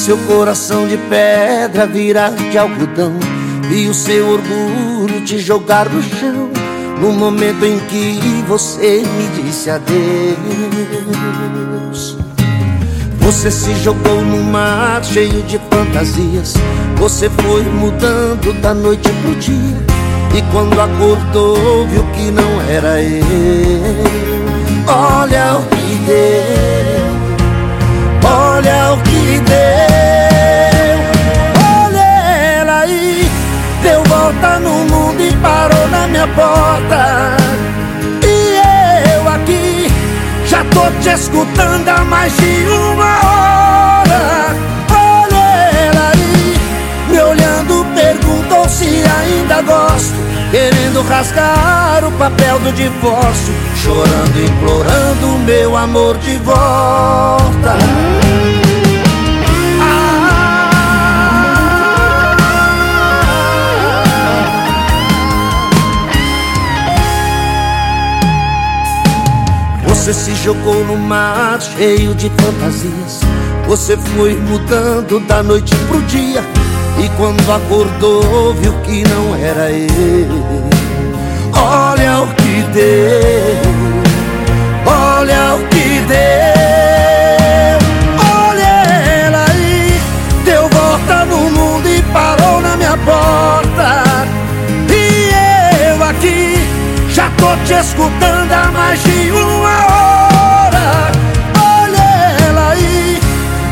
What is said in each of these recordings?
Seu coração de pedra virar de algodão Vi o seu orgulho te jogar no chão No momento em que você me disse adeus. Você se jogou no mar cheio de fantasias. Você foi mudando da noite pro dia. E quando acordou viu que não era eu. Olha o que deu minha porta. E eu aqui Já tô te escutando há mais de uma hora. Olha ela aí Me olhando perguntou se ainda gosto. Querendo rasgar o papel do divórcio Chorando, implorando meu amor de volta Você se jogou no mar cheio de fantasias. Você foi mudando da noite pro dia. E quando acordou viu que não era ele. Olha o que deu tô te escutando há mais de uma hora. Olha ela aí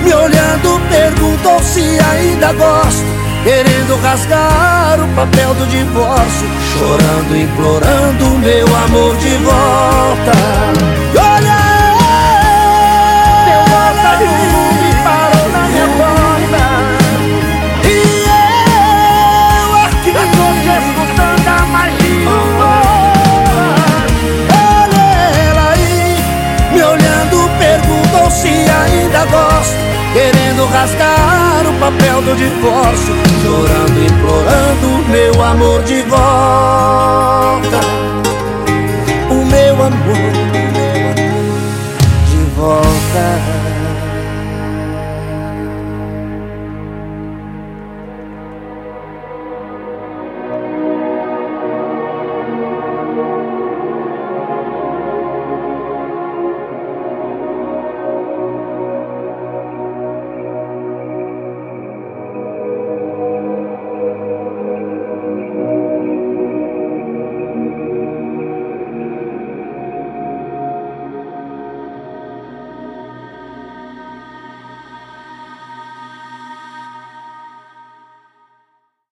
Me olhando perguntou se ainda gosto. Querendo rasgar o papel do divórcio Chorando, implorando meu amor de volta Querendo rasgar o papel do divórcio Chorando, implorando meu amor de volta. O meu amor